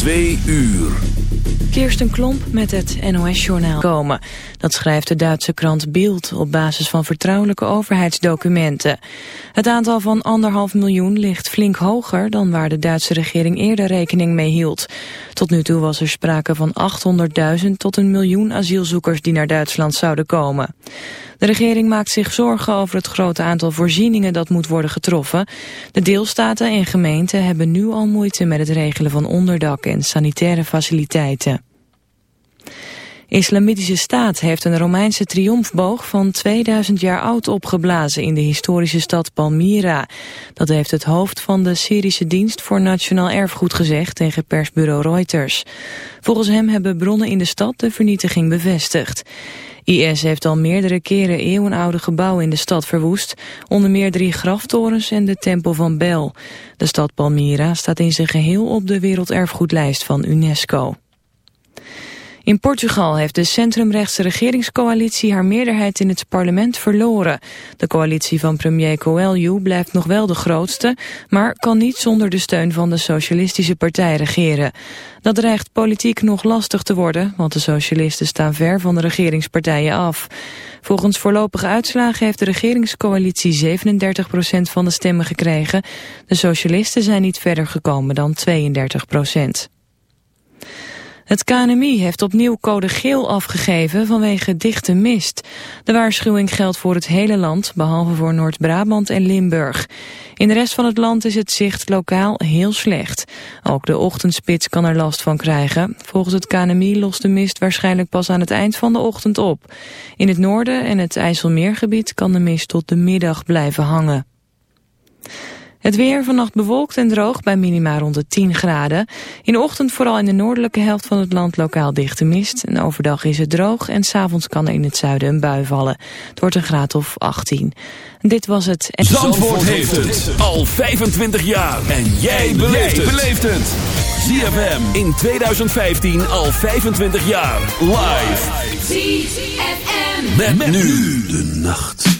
Twee uur. Kirsten Klomp met het NOS-journaal komen. Dat schrijft de Duitse krant Bild op basis van vertrouwelijke overheidsdocumenten. Het aantal van anderhalf miljoen ligt flink hoger dan waar de Duitse regering eerder rekening mee hield. Tot nu toe was er sprake van 800.000 tot een miljoen asielzoekers die naar Duitsland zouden komen. De regering maakt zich zorgen over het grote aantal voorzieningen dat moet worden getroffen. De deelstaten en gemeenten hebben nu al moeite met het regelen van onderdak en sanitaire faciliteiten. Islamitische staat heeft een Romeinse triomfboog van 2000 jaar oud opgeblazen in de historische stad Palmyra. Dat heeft het hoofd van de Syrische dienst voor nationaal erfgoed gezegd tegen persbureau Reuters. Volgens hem hebben bronnen in de stad de vernietiging bevestigd. IS heeft al meerdere keren eeuwenoude gebouwen in de stad verwoest, onder meer drie graftorens en de tempel van Bel. De stad Palmyra staat in zijn geheel op de werelderfgoedlijst van UNESCO. In Portugal heeft de centrumrechtse regeringscoalitie haar meerderheid in het parlement verloren. De coalitie van premier Coelho blijft nog wel de grootste, maar kan niet zonder de steun van de socialistische partij regeren. Dat dreigt politiek nog lastig te worden, want de socialisten staan ver van de regeringspartijen af. Volgens voorlopige uitslagen heeft de regeringscoalitie 37% van de stemmen gekregen. De socialisten zijn niet verder gekomen dan 32%. Het KNMI heeft opnieuw code geel afgegeven vanwege dichte mist. De waarschuwing geldt voor het hele land, behalve voor Noord-Brabant en Limburg. In de rest van het land is het zicht lokaal heel slecht. Ook de ochtendspits kan er last van krijgen. Volgens het KNMI lost de mist waarschijnlijk pas aan het eind van de ochtend op. In het noorden en het IJsselmeergebied kan de mist tot de middag blijven hangen. Het weer vannacht bewolkt en droog bij minima rond de 10 graden. In de ochtend vooral in de noordelijke helft van het land lokaal dichte mist. En overdag is het droog en s'avonds kan er in het zuiden een bui vallen. Het wordt een graad of 18. Dit was het... Zandvoort, heeft het. al 25 jaar. En jij beleeft het. ZFM in 2015 al 25 jaar. Live. ZFM. met nu de nacht.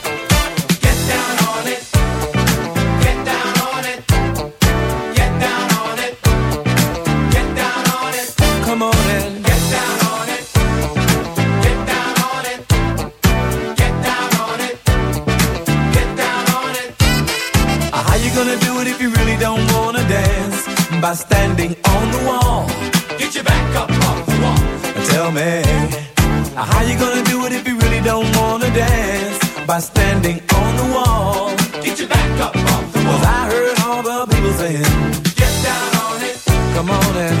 Get down on it. Get down on it. Get down on it. Get down on it. How you gonna do it if you really don't wanna dance? By standing on the wall. Get your back up the wall. Tell me. How you gonna do it if you really don't wanna dance? By standing on the wall. Get your back up the I heard all the people saying, Get down on it. Come on and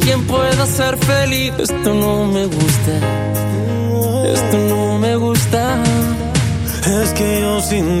quién pueda ser feliz. Esto no me gusta. Esto no me gusta. Es que yo sin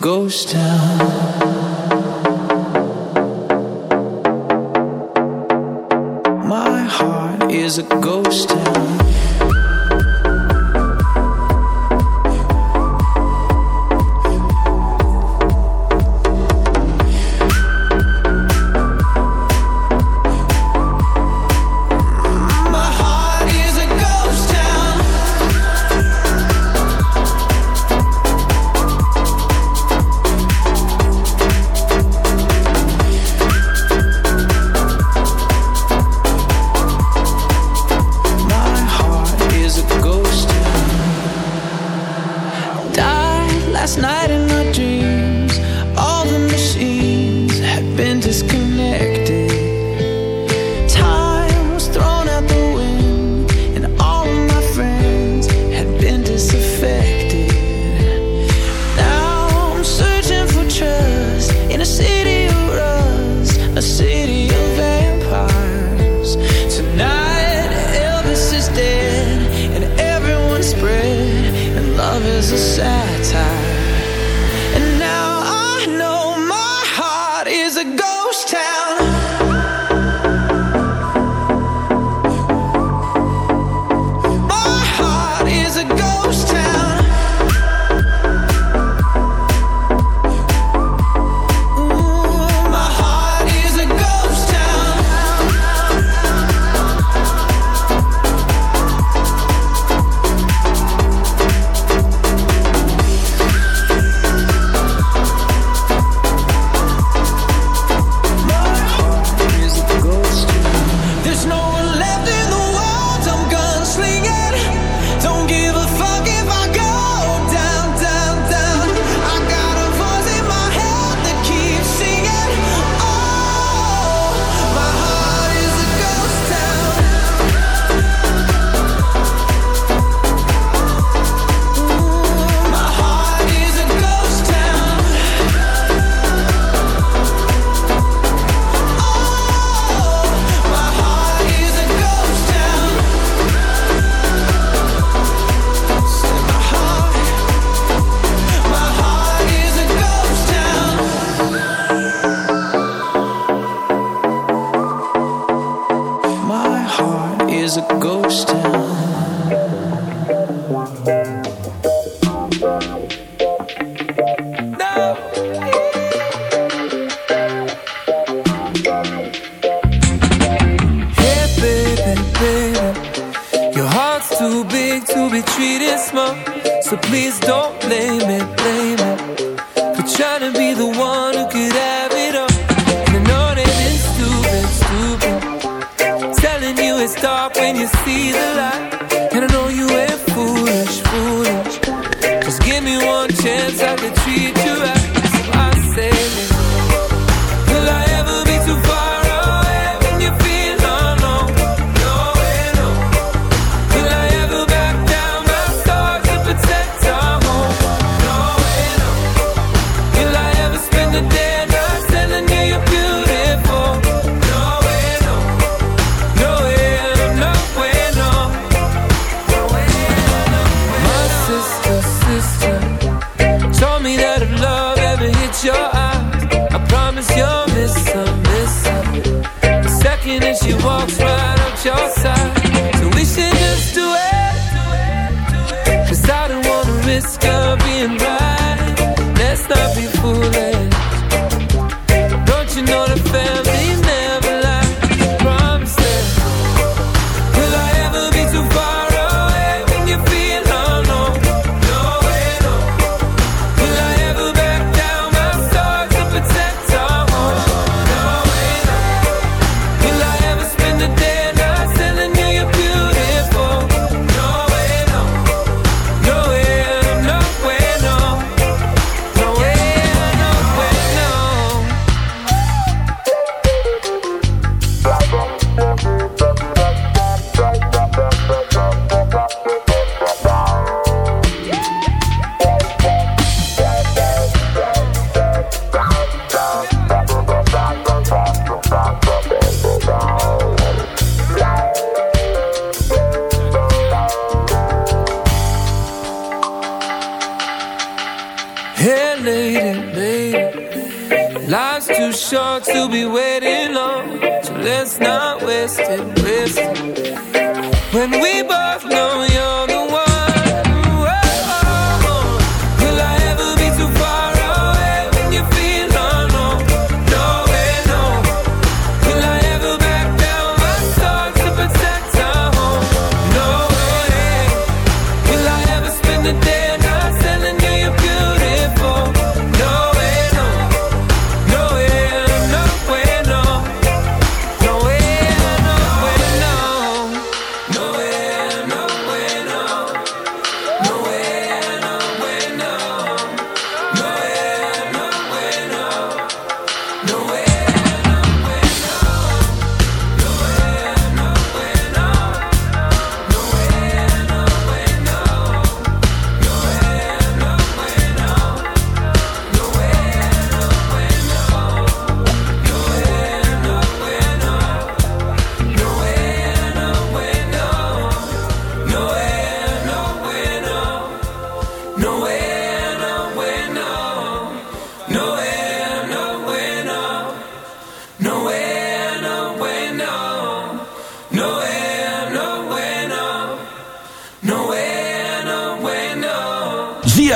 Ghost Town.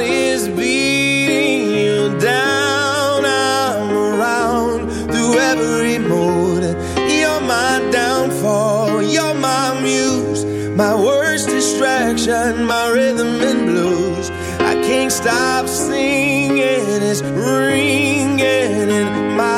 is beating you down. I'm around through every mood. You're my downfall. You're my muse. My worst distraction. My rhythm and blues. I can't stop singing. It's ringing in my